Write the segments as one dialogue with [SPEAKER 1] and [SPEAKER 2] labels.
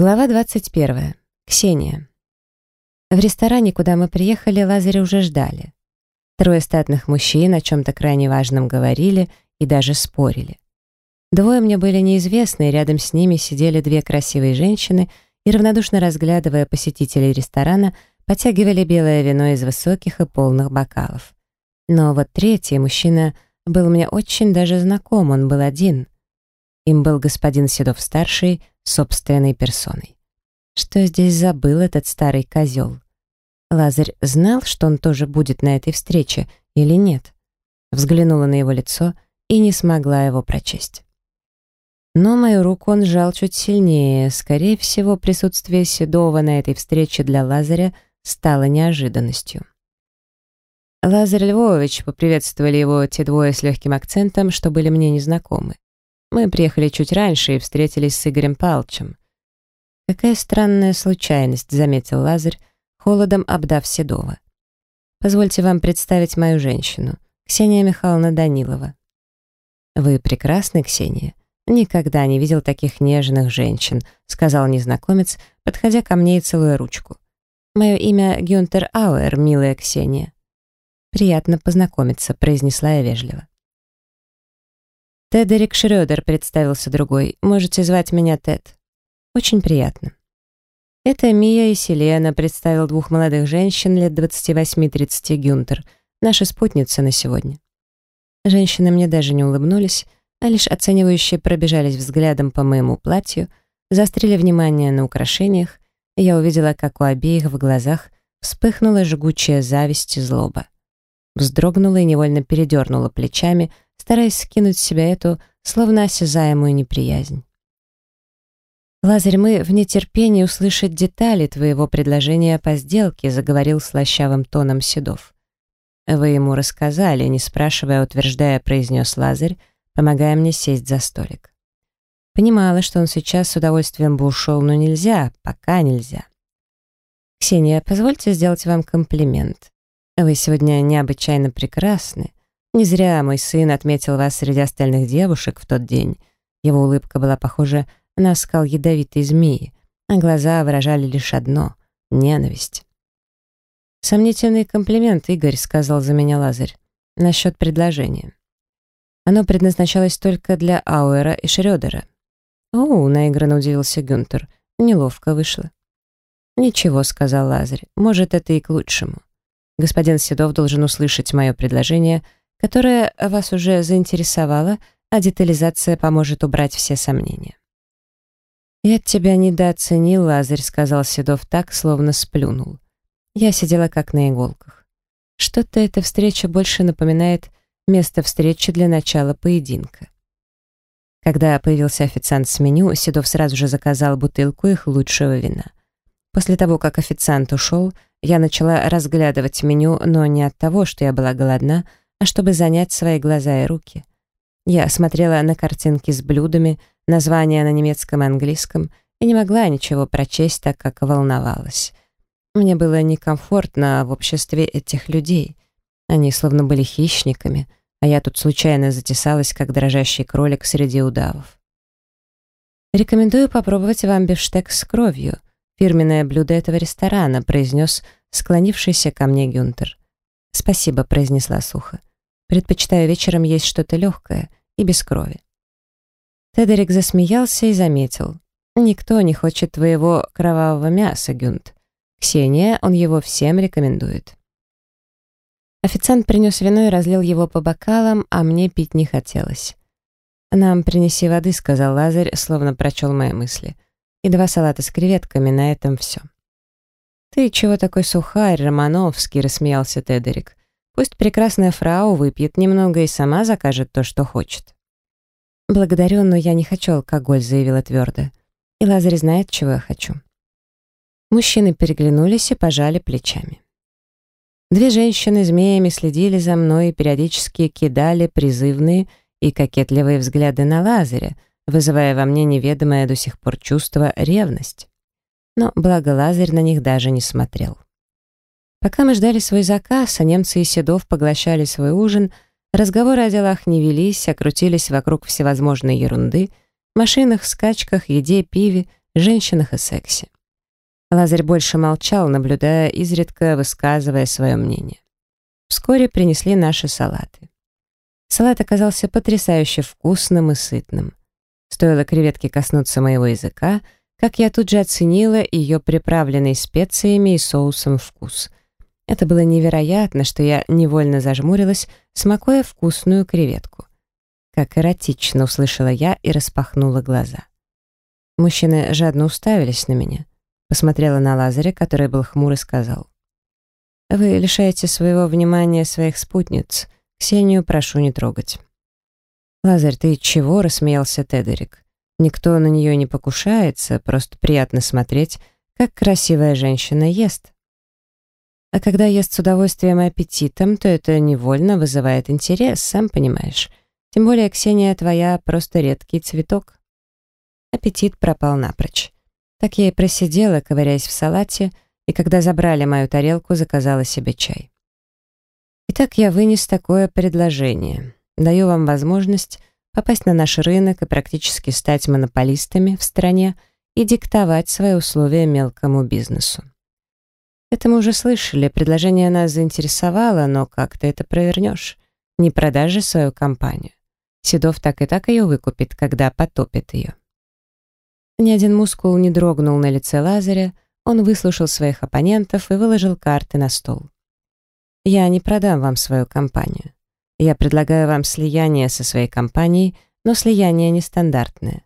[SPEAKER 1] Глава 21. Ксения. В ресторане, куда мы приехали, Лазаря уже ждали. Трое статных мужчин о чем-то крайне важном говорили и даже спорили. Двое мне были неизвестны, и рядом с ними сидели две красивые женщины и, равнодушно разглядывая посетителей ресторана, потягивали белое вино из высоких и полных бокалов. Но вот третий мужчина был мне очень даже знаком, он был один. Им был господин Седов-старший, собственной персоной. Что здесь забыл этот старый козел? Лазарь знал, что он тоже будет на этой встрече или нет? Взглянула на его лицо и не смогла его прочесть. Но мою руку он сжал чуть сильнее. Скорее всего, присутствие Седова на этой встрече для Лазаря стало неожиданностью. Лазарь Львович поприветствовали его те двое с легким акцентом, что были мне незнакомы. Мы приехали чуть раньше и встретились с Игорем Палчем. «Какая странная случайность», — заметил Лазарь, холодом обдав Седова. «Позвольте вам представить мою женщину, Ксения Михайловна Данилова». «Вы прекрасны, Ксения. Никогда не видел таких нежных женщин», — сказал незнакомец, подходя ко мне и целуя ручку. «Мое имя Гюнтер Ауэр, милая Ксения». «Приятно познакомиться», — произнесла я вежливо. «Тедерик Шрёдер», — представился другой. «Можете звать меня Тед». «Очень приятно». «Это Мия и Селена», — представил двух молодых женщин лет 28-30 Гюнтер, наши спутницы на сегодня. Женщины мне даже не улыбнулись, а лишь оценивающие пробежались взглядом по моему платью, заострили внимание на украшениях, и я увидела, как у обеих в глазах вспыхнула жгучая зависть и злоба. Вздрогнула и невольно передернула плечами — стараясь скинуть с себя эту словно осязаемую неприязнь. «Лазарь, мы в нетерпении услышать детали твоего предложения по сделке», заговорил слащавым тоном Седов. «Вы ему рассказали, не спрашивая, утверждая, произнес Лазарь, помогая мне сесть за столик. Понимала, что он сейчас с удовольствием бы ушел, но нельзя, пока нельзя. «Ксения, позвольте сделать вам комплимент. Вы сегодня необычайно прекрасны. Не зря мой сын отметил вас среди остальных девушек в тот день. Его улыбка была похожа на скал ядовитой змеи, а глаза выражали лишь одно — ненависть. «Сомнительный комплимент, Игорь», — сказал за меня Лазарь, насчет предложения. Оно предназначалось только для Ауэра и Шрёдера. «О», — наигранно удивился Гюнтер, — «неловко вышло». «Ничего», — сказал Лазарь, — «может, это и к лучшему. Господин Седов должен услышать мое предложение — которая вас уже заинтересовала, а детализация поможет убрать все сомнения. «Я тебя недооценил, Лазарь», — сказал Седов так, словно сплюнул. Я сидела как на иголках. Что-то эта встреча больше напоминает место встречи для начала поединка. Когда появился официант с меню, Седов сразу же заказал бутылку их лучшего вина. После того, как официант ушел, я начала разглядывать меню, но не от того, что я была голодна, а чтобы занять свои глаза и руки. Я смотрела на картинки с блюдами, названия на немецком и английском, и не могла ничего прочесть, так как волновалась. Мне было некомфортно в обществе этих людей. Они словно были хищниками, а я тут случайно затесалась, как дрожащий кролик среди удавов. «Рекомендую попробовать вам бифштекс с кровью», фирменное блюдо этого ресторана», произнес склонившийся ко мне Гюнтер. «Спасибо», — произнесла сухо. Предпочитаю вечером есть что-то легкое и без крови. Тедерик засмеялся и заметил. «Никто не хочет твоего кровавого мяса, Гюнт. Ксения, он его всем рекомендует». Официант принес вино и разлил его по бокалам, а мне пить не хотелось. «Нам принеси воды», — сказал Лазарь, словно прочел мои мысли. «И два салата с креветками, на этом все». «Ты чего такой сухарь, Романовский?» — рассмеялся Тедерик. Пусть прекрасная фрау выпьет немного и сама закажет то, что хочет. «Благодарю, но я не хочу алкоголь», — заявила твердо. «И Лазарь знает, чего я хочу». Мужчины переглянулись и пожали плечами. Две женщины змеями следили за мной и периодически кидали призывные и кокетливые взгляды на Лазаря, вызывая во мне неведомое до сих пор чувство ревность. Но благо Лазарь на них даже не смотрел. Пока мы ждали свой заказ, а немцы и Седов поглощали свой ужин, разговоры о делах не велись, а крутились вокруг всевозможной ерунды, машинах, скачках, еде, пиве, женщинах и сексе. Лазарь больше молчал, наблюдая, изредка высказывая свое мнение. Вскоре принесли наши салаты. Салат оказался потрясающе вкусным и сытным. Стоило креветке коснуться моего языка, как я тут же оценила ее приправленный специями и соусом вкус. Это было невероятно, что я невольно зажмурилась, смакуя вкусную креветку. Как эротично услышала я и распахнула глаза. Мужчины жадно уставились на меня. Посмотрела на Лазаря, который был хмур и сказал. «Вы лишаете своего внимания своих спутниц. Ксению прошу не трогать». «Лазарь, ты чего?» — рассмеялся Тедерик. «Никто на нее не покушается, просто приятно смотреть, как красивая женщина ест». А когда ест с удовольствием и аппетитом, то это невольно вызывает интерес, сам понимаешь. Тем более Ксения твоя просто редкий цветок. Аппетит пропал напрочь. Так я и просидела, ковыряясь в салате, и когда забрали мою тарелку, заказала себе чай. Итак, я вынес такое предложение. Даю вам возможность попасть на наш рынок и практически стать монополистами в стране и диктовать свои условия мелкому бизнесу. Это мы уже слышали, предложение нас заинтересовало, но как ты это провернешь? Не продажи свою компанию. Седов так и так ее выкупит, когда потопит ее. Ни один мускул не дрогнул на лице Лазаря, он выслушал своих оппонентов и выложил карты на стол. «Я не продам вам свою компанию. Я предлагаю вам слияние со своей компанией, но слияние нестандартное.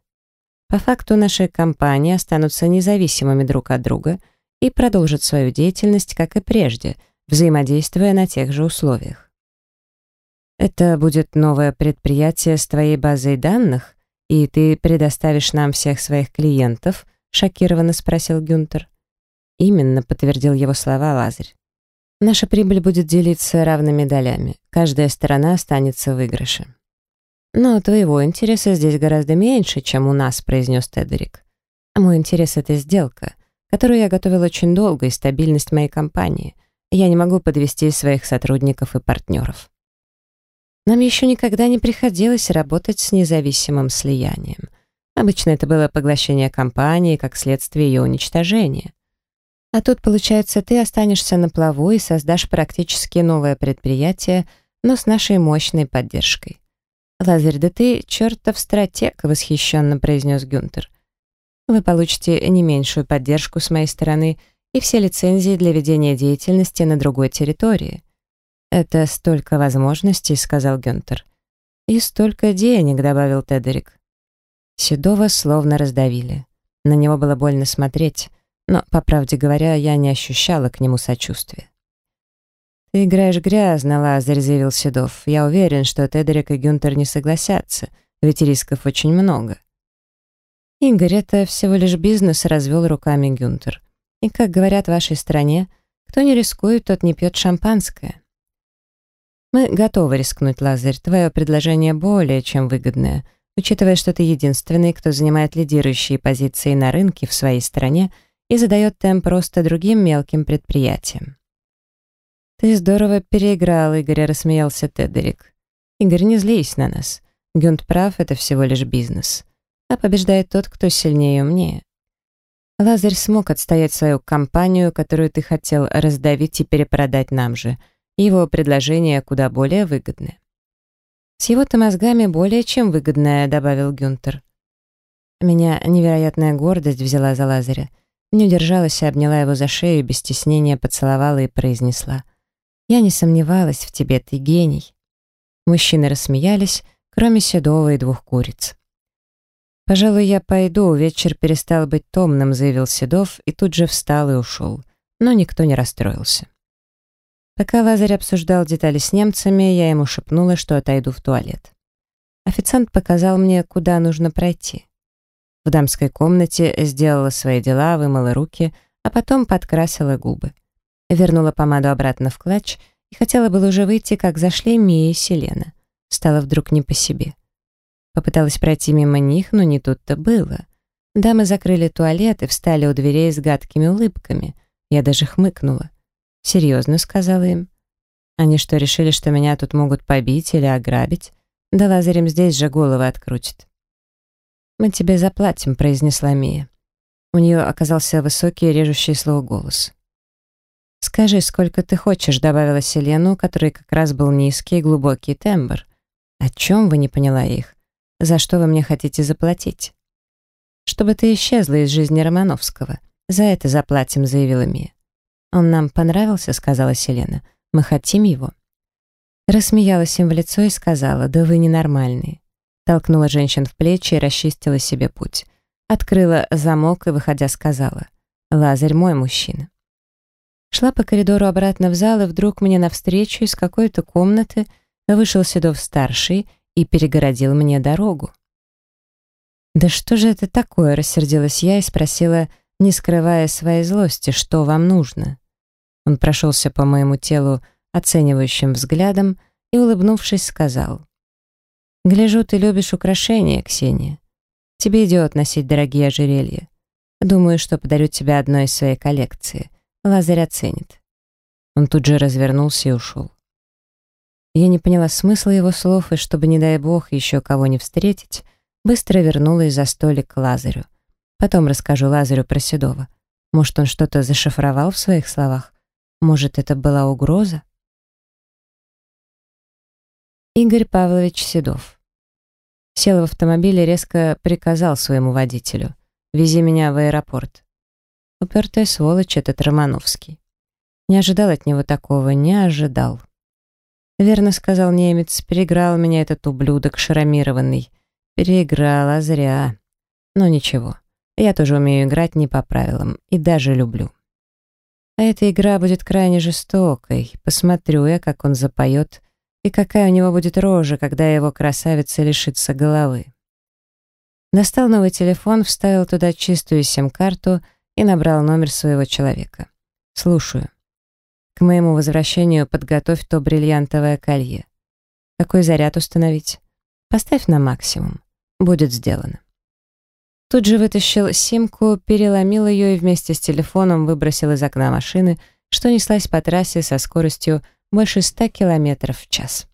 [SPEAKER 1] По факту наши компании останутся независимыми друг от друга — и продолжит свою деятельность, как и прежде, взаимодействуя на тех же условиях. Это будет новое предприятие с твоей базой данных, и ты предоставишь нам всех своих клиентов, шокированно спросил Гюнтер. Именно, подтвердил его слова Лазарь. Наша прибыль будет делиться равными долями. Каждая сторона останется в выигрыше. Но твоего интереса здесь гораздо меньше, чем у нас, произнес Тедерик. А мой интерес — это сделка которую я готовил очень долго, и стабильность моей компании. Я не могу подвести своих сотрудников и партнеров. Нам еще никогда не приходилось работать с независимым слиянием. Обычно это было поглощение компании как следствие ее уничтожения. А тут, получается, ты останешься на плаву и создашь практически новое предприятие, но с нашей мощной поддержкой. «Лазарь, да ты чертов стратег», — восхищенно произнес Гюнтер. Вы получите не меньшую поддержку с моей стороны и все лицензии для ведения деятельности на другой территории. Это столько возможностей, сказал Гюнтер. И столько денег, добавил Тедерик. Седова словно раздавили. На него было больно смотреть, но, по правде говоря, я не ощущала к нему сочувствия. «Ты играешь грязно, Лазарь», — заявил Седов. «Я уверен, что Тедерик и Гюнтер не согласятся, ведь рисков очень много». «Игорь, это всего лишь бизнес», — развел руками Гюнтер. «И, как говорят в вашей стране, кто не рискует, тот не пьет шампанское». «Мы готовы рискнуть, Лазарь. Твое предложение более чем выгодное, учитывая, что ты единственный, кто занимает лидирующие позиции на рынке в своей стране и задает темп просто другим мелким предприятиям». «Ты здорово переиграл, Игорь», — рассмеялся Тедерик. «Игорь, не злись на нас. Гюнт прав, это всего лишь бизнес» а побеждает тот, кто сильнее и умнее. Лазарь смог отстоять свою компанию, которую ты хотел раздавить и перепродать нам же. Его предложение куда более выгодное. «С его-то мозгами более чем выгодное», — добавил Гюнтер. Меня невероятная гордость взяла за Лазаря. Не удержалась и обняла его за шею, без стеснения поцеловала и произнесла. «Я не сомневалась в тебе, ты гений». Мужчины рассмеялись, кроме Седова и двух куриц. «Пожалуй, я пойду, вечер перестал быть томным», — заявил Седов и тут же встал и ушел. Но никто не расстроился. Пока Лазарь обсуждал детали с немцами, я ему шепнула, что отойду в туалет. Официант показал мне, куда нужно пройти. В дамской комнате сделала свои дела, вымыла руки, а потом подкрасила губы. Вернула помаду обратно в клатч и хотела было уже выйти, как зашли Мия и Селена. Стало вдруг не по себе. Попыталась пройти мимо них, но не тут-то было. Дамы закрыли туалет и встали у дверей с гадкими улыбками. Я даже хмыкнула. «Серьезно», — сказала им. «Они что, решили, что меня тут могут побить или ограбить? Да Лазарем здесь же головы открутит». «Мы тебе заплатим», — произнесла Мия. У нее оказался высокий, режущий слово голос. «Скажи, сколько ты хочешь», — добавила Селену, который как раз был низкий и глубокий тембр. «О чем вы не поняла их? За что вы мне хотите заплатить?» «Чтобы ты исчезла из жизни Романовского. За это заплатим», — заявила Мия. «Он нам понравился», — сказала Селена. «Мы хотим его». Рассмеялась им в лицо и сказала, «Да вы ненормальные». Толкнула женщин в плечи и расчистила себе путь. Открыла замок и, выходя, сказала, «Лазарь мой мужчина». Шла по коридору обратно в зал, и вдруг мне навстречу из какой-то комнаты вышел Седов-старший и перегородил мне дорогу. «Да что же это такое?» — рассердилась я и спросила, не скрывая своей злости, что вам нужно. Он прошелся по моему телу оценивающим взглядом и, улыбнувшись, сказал, «Гляжу, ты любишь украшения, Ксения. Тебе идет носить дорогие ожерелья. Думаю, что подарю тебе одно из своей коллекции. Лазарь оценит». Он тут же развернулся и ушел. Я не поняла смысла его слов, и чтобы, не дай бог, еще кого не встретить, быстро вернулась за столик к Лазарю. Потом расскажу Лазарю про Седова. Может, он что-то зашифровал в своих словах? Может, это была угроза? Игорь Павлович Седов. Сел в автомобиль и резко приказал своему водителю. «Вези меня в аэропорт». Упертая сволочь этот Романовский. Не ожидал от него такого, не ожидал. Верно сказал немец, переиграл меня этот ублюдок шрамированный. Переиграл, а зря. Но ничего, я тоже умею играть не по правилам и даже люблю. А эта игра будет крайне жестокой. Посмотрю я, как он запоет, и какая у него будет рожа, когда его красавица лишится головы. Достал новый телефон, вставил туда чистую сим-карту и набрал номер своего человека. «Слушаю. К моему возвращению подготовь то бриллиантовое колье. Какой заряд установить? Поставь на максимум. Будет сделано». Тут же вытащил симку, переломил ее и вместе с телефоном выбросил из окна машины, что неслась по трассе со скоростью больше 100 км в час.